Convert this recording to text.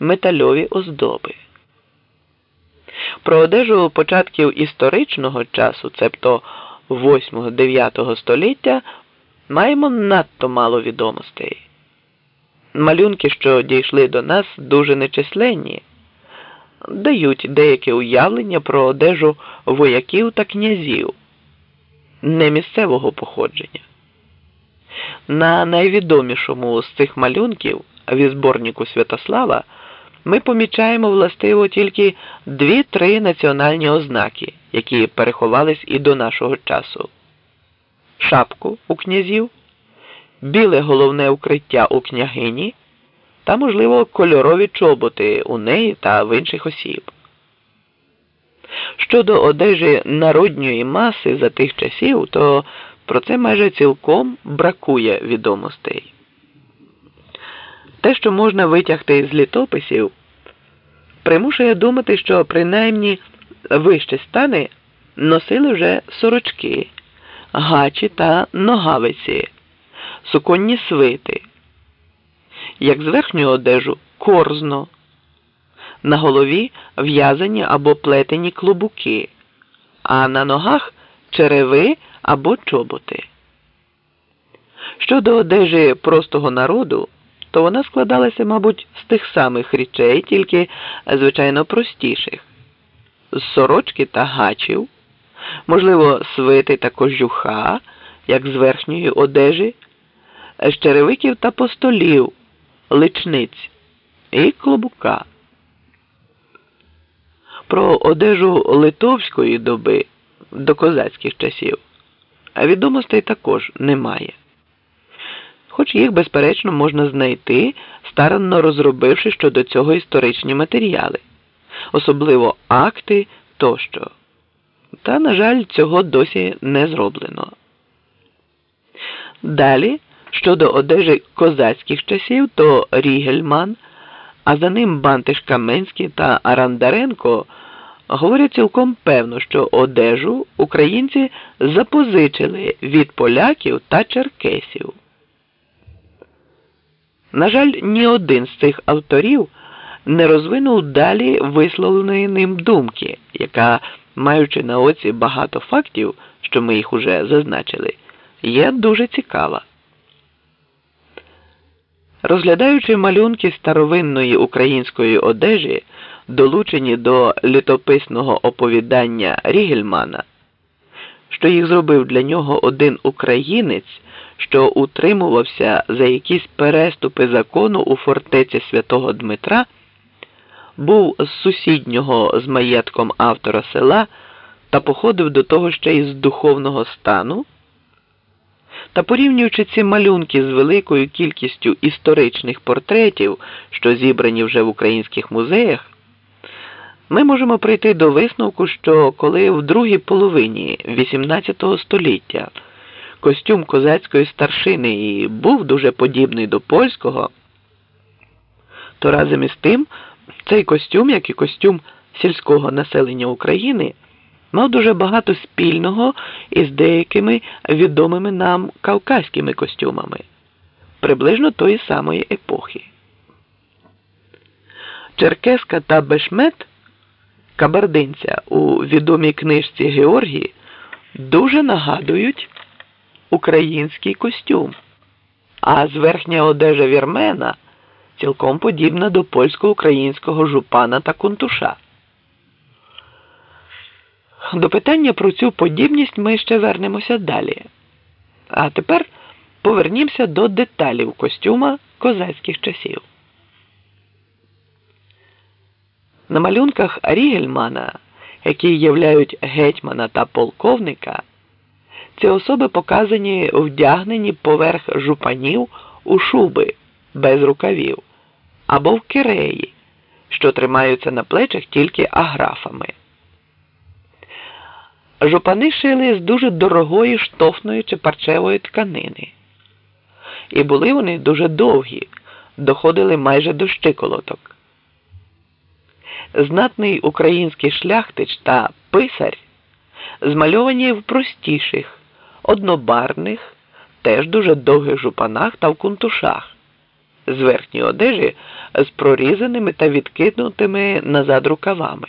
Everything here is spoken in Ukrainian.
метальові оздоби. Про одежу початків історичного часу, цебто 8-9 століття, маємо надто мало відомостей. Малюнки, що дійшли до нас, дуже нечисленні, дають деяке уявлення про одежу вояків та князів не місцевого походження. На найвідомішому з цих малюнків в зборнику Святослава ми помічаємо властиво тільки дві-три національні ознаки, які переховались і до нашого часу: шапку у князів, біле головне укриття у княгині та, можливо, кольорові чоботи у неї та в інших осіб. Щодо одежі народньої маси за тих часів, то про це майже цілком бракує відомостей. Те, що можна витягти з літописів, примушує думати, що принаймні вищі стани носили вже сорочки, гачі та ногавиці, суконні свити, як з верхню одежу корзно, на голові в'язані або плетені клубуки, а на ногах череви або чоботи. Щодо одежі простого народу, то вона складалася, мабуть, з тих самих речей, тільки звичайно простіших, з сорочки та гачів, можливо, свити та кожуха, як з верхньої одежі, з черевиків та постолів, личниць і клобука. Про одежу литовської доби до козацьких часів відомостей також немає. Хоч їх, безперечно, можна знайти, старанно розробивши щодо цього історичні матеріали, особливо акти тощо. Та, на жаль, цього досі не зроблено. Далі, щодо одежі козацьких часів, то Рігельман, а за ним Бантиш Каменський та Арандаренко говорять цілком певно, що одежу українці запозичили від поляків та черкесів. На жаль, ні один з цих авторів не розвинув далі висловленої ним думки, яка, маючи на оці багато фактів, що ми їх уже зазначили, є дуже цікава. Розглядаючи малюнки старовинної української одежі, долучені до літописного оповідання Рігельмана, що їх зробив для нього один українець, що утримувався за якісь переступи закону у фортеці святого Дмитра, був з сусіднього з маєтком автора села та походив до того ще й з духовного стану. Та порівнюючи ці малюнки з великою кількістю історичних портретів, що зібрані вже в українських музеях, ми можемо прийти до висновку, що коли в другій половині XVIII століття костюм козацької старшини і був дуже подібний до польського, то разом із тим цей костюм, як і костюм сільського населення України, мав дуже багато спільного із деякими відомими нам кавказькими костюмами приблизно тої самої епохи. Черкеска та Бешмет кабардинця у відомій книжці Георгії дуже нагадують український костюм, а зверхня одежа вірмена цілком подібна до польсько-українського жупана та кунтуша. До питання про цю подібність ми ще вернемося далі. А тепер повернімося до деталів костюма козацьких часів. На малюнках Рігельмана, які являють гетьмана та полковника, ці особи показані вдягнені поверх жупанів у шуби без рукавів або в киреї, що тримаються на плечах тільки аграфами. Жупани шили з дуже дорогої штофної чи парчевої тканини. І були вони дуже довгі, доходили майже до щиколоток знатний український шляхтич та писар змальовані в простіших, однобарних, теж дуже довгих жупанах та в кунтушах, з верхньої одежі з прорізаними та відкинутими назад рукавами.